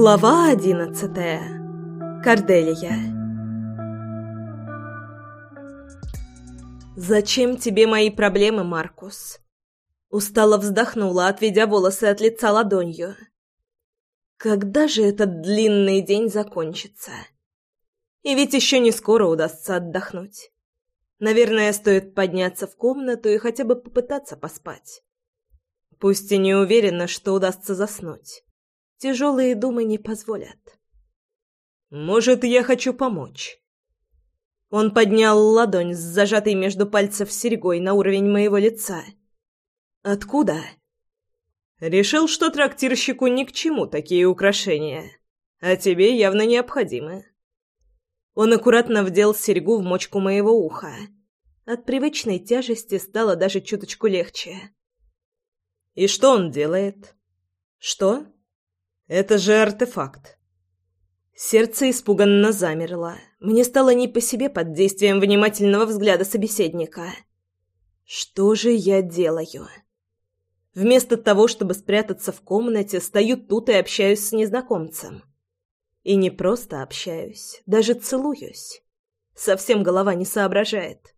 Глава одиннадцатая. Корделия. «Зачем тебе мои проблемы, Маркус?» Устало вздохнула, отведя волосы от лица ладонью. «Когда же этот длинный день закончится?» И ведь еще не скоро удастся отдохнуть. Наверное, стоит подняться в комнату и хотя бы попытаться поспать. Пусть и не уверена, что удастся заснуть. Тяжелые думы не позволят. «Может, я хочу помочь?» Он поднял ладонь с зажатой между пальцев серьгой на уровень моего лица. «Откуда?» «Решил, что трактирщику ни к чему такие украшения, а тебе явно необходимы». Он аккуратно вдел серьгу в мочку моего уха. От привычной тяжести стало даже чуточку легче. «И что он делает?» «Что?» Это же артефакт. Сердце испуганно замерло. Мне стало не по себе под действием внимательного взгляда собеседника. Что же я делаю? Вместо того, чтобы спрятаться в комнате, стою тут и общаюсь с незнакомцем. И не просто общаюсь, даже целуюсь. Совсем голова не соображает.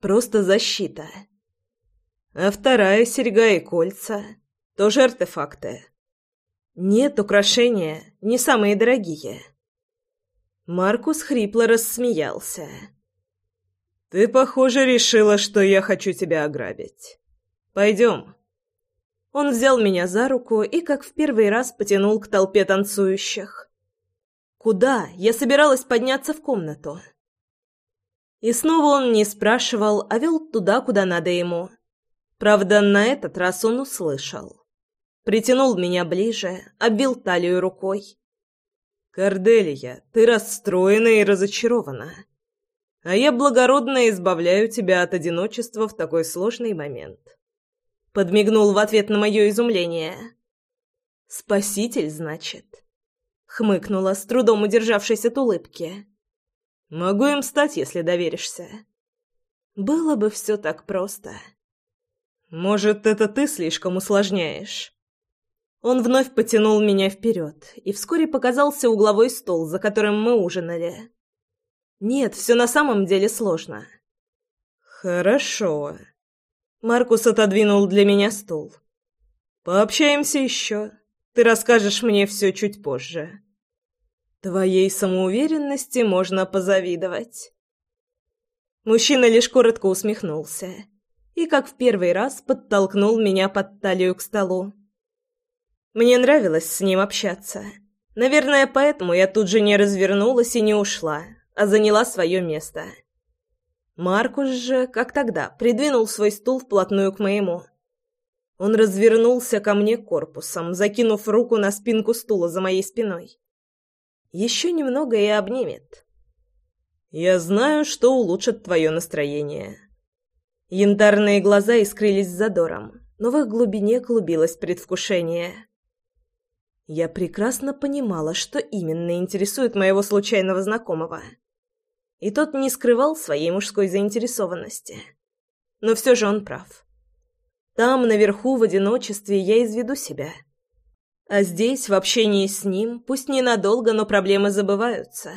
Просто защита. А вторая серьга и кольца — тоже артефакты. «Нет, украшения не самые дорогие». Маркус хрипло рассмеялся. «Ты, похоже, решила, что я хочу тебя ограбить. Пойдем». Он взял меня за руку и, как в первый раз, потянул к толпе танцующих. «Куда? Я собиралась подняться в комнату». И снова он не спрашивал, а вел туда, куда надо ему. Правда, на этот раз он услышал притянул меня ближе, оббил талию рукой. «Корделия, ты расстроена и разочарована. А я благородно избавляю тебя от одиночества в такой сложный момент». Подмигнул в ответ на мое изумление. «Спаситель, значит?» Хмыкнула, с трудом удержавшись от улыбки. «Могу им стать, если доверишься». «Было бы все так просто». «Может, это ты слишком усложняешь?» Он вновь потянул меня вперед, и вскоре показался угловой стол, за которым мы ужинали. Нет, все на самом деле сложно. Хорошо. Маркус отодвинул для меня стул. Пообщаемся еще. Ты расскажешь мне все чуть позже. Твоей самоуверенности можно позавидовать. Мужчина лишь коротко усмехнулся и, как в первый раз, подтолкнул меня под талию к столу. Мне нравилось с ним общаться. Наверное, поэтому я тут же не развернулась и не ушла, а заняла свое место. Маркус же, как тогда, придвинул свой стул вплотную к моему. Он развернулся ко мне корпусом, закинув руку на спинку стула за моей спиной. Еще немного и обнимет. «Я знаю, что улучшит твое настроение». Янтарные глаза искрились задором, но в их глубине клубилось предвкушение. Я прекрасно понимала, что именно интересует моего случайного знакомого. И тот не скрывал своей мужской заинтересованности. Но все же он прав. Там, наверху, в одиночестве, я изведу себя. А здесь, в общении с ним, пусть ненадолго, но проблемы забываются.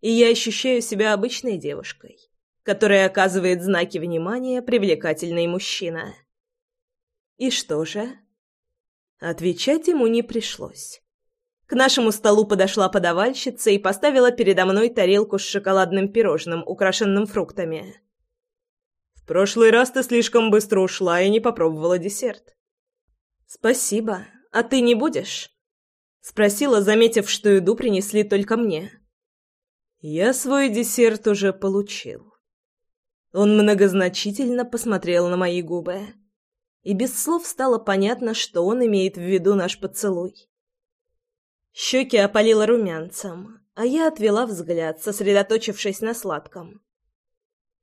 И я ощущаю себя обычной девушкой, которая оказывает знаки внимания привлекательный мужчина. И что же? Отвечать ему не пришлось. К нашему столу подошла подавальщица и поставила передо мной тарелку с шоколадным пирожным, украшенным фруктами. «В прошлый раз ты слишком быстро ушла и не попробовала десерт». «Спасибо. А ты не будешь?» Спросила, заметив, что еду принесли только мне. «Я свой десерт уже получил». Он многозначительно посмотрел на мои губы и без слов стало понятно, что он имеет в виду наш поцелуй. Щеки опалило румянцем, а я отвела взгляд, сосредоточившись на сладком.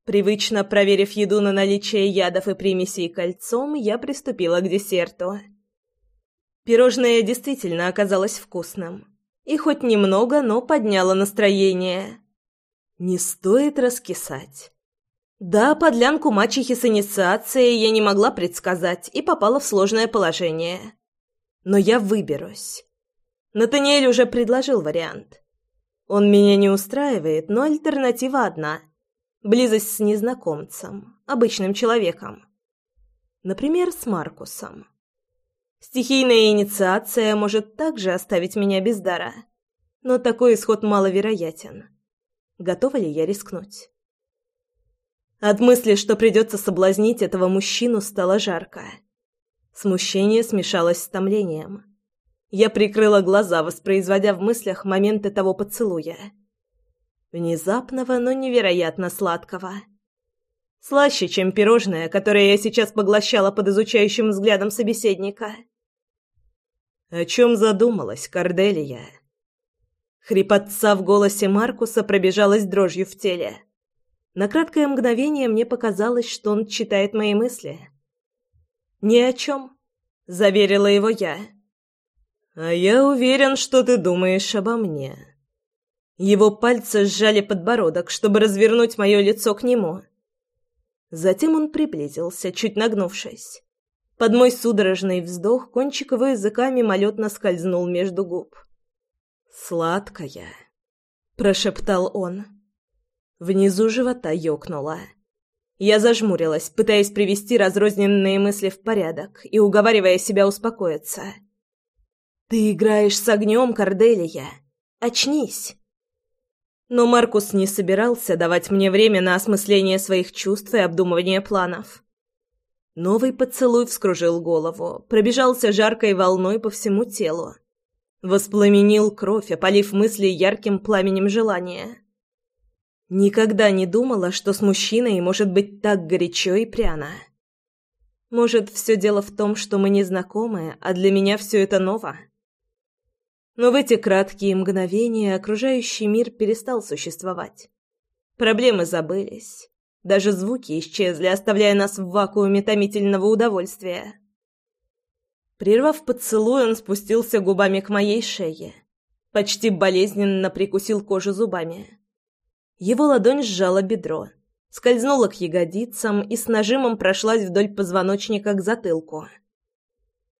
Привычно проверив еду на наличие ядов и примесей кольцом, я приступила к десерту. Пирожное действительно оказалось вкусным. И хоть немного, но подняло настроение. Не стоит раскисать. Да, подлянку мачехи с инициацией я не могла предсказать и попала в сложное положение. Но я выберусь. Натаниэль уже предложил вариант. Он меня не устраивает, но альтернатива одна — близость с незнакомцем, обычным человеком. Например, с Маркусом. Стихийная инициация может также оставить меня без дара, но такой исход маловероятен. Готова ли я рискнуть? От мысли, что придется соблазнить этого мужчину, стало жарко. Смущение смешалось с томлением. Я прикрыла глаза, воспроизводя в мыслях моменты того поцелуя. Внезапного, но невероятно сладкого. Слаще, чем пирожное, которое я сейчас поглощала под изучающим взглядом собеседника. «О чем задумалась, Корделия?» Хрипотца в голосе Маркуса пробежалась дрожью в теле. На краткое мгновение мне показалось, что он читает мои мысли. «Ни о чем», — заверила его я. «А я уверен, что ты думаешь обо мне». Его пальцы сжали подбородок, чтобы развернуть мое лицо к нему. Затем он приблизился, чуть нагнувшись. Под мой судорожный вздох кончик его языка мимолетно скользнул между губ. «Сладкая», — прошептал он. Внизу живота ёкнуло. Я зажмурилась, пытаясь привести разрозненные мысли в порядок и уговаривая себя успокоиться. «Ты играешь с огнем, Корделия! Очнись!» Но Маркус не собирался давать мне время на осмысление своих чувств и обдумывание планов. Новый поцелуй вскружил голову, пробежался жаркой волной по всему телу. Воспламенил кровь, опалив мысли ярким пламенем желания. Никогда не думала, что с мужчиной может быть так горячо и пряно. Может, все дело в том, что мы не знакомы, а для меня все это ново? Но в эти краткие мгновения окружающий мир перестал существовать. Проблемы забылись. Даже звуки исчезли, оставляя нас в вакууме томительного удовольствия. Прервав поцелуй, он спустился губами к моей шее. Почти болезненно прикусил кожу зубами. Его ладонь сжала бедро, скользнула к ягодицам и с нажимом прошлась вдоль позвоночника к затылку.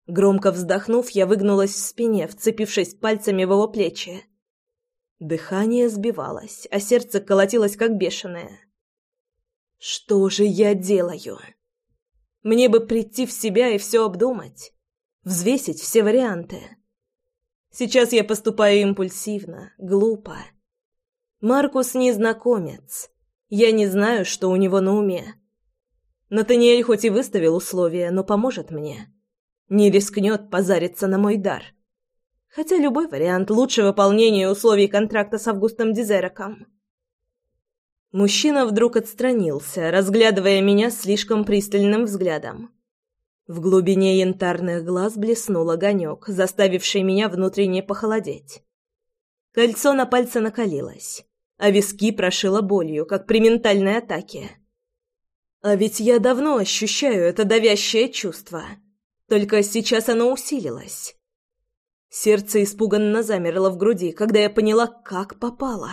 Громко вздохнув, я выгнулась в спине, вцепившись пальцами в его плечи. Дыхание сбивалось, а сердце колотилось как бешеное. «Что же я делаю?» Мне бы прийти в себя и все обдумать, взвесить все варианты. Сейчас я поступаю импульсивно, глупо, Маркус незнакомец. Я не знаю, что у него на уме. Натаниэль хоть и выставил условия, но поможет мне. Не рискнет позариться на мой дар. Хотя любой вариант лучше выполнения условий контракта с Августом Дизераком. Мужчина вдруг отстранился, разглядывая меня слишком пристальным взглядом. В глубине янтарных глаз блеснул огонек, заставивший меня внутренне похолодеть. Кольцо на пальце накалилось а виски прошило болью, как при ментальной атаке. А ведь я давно ощущаю это давящее чувство, только сейчас оно усилилось. Сердце испуганно замерло в груди, когда я поняла, как попало.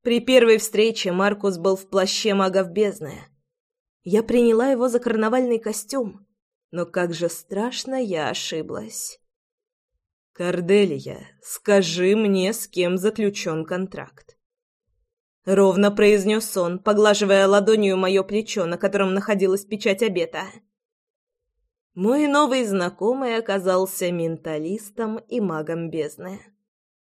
При первой встрече Маркус был в плаще магов бездны. Я приняла его за карнавальный костюм, но как же страшно я ошиблась. «Корделия, скажи мне, с кем заключен контракт?» Ровно произнес он, поглаживая ладонью мое плечо, на котором находилась печать обета. Мой новый знакомый оказался менталистом и магом бездны.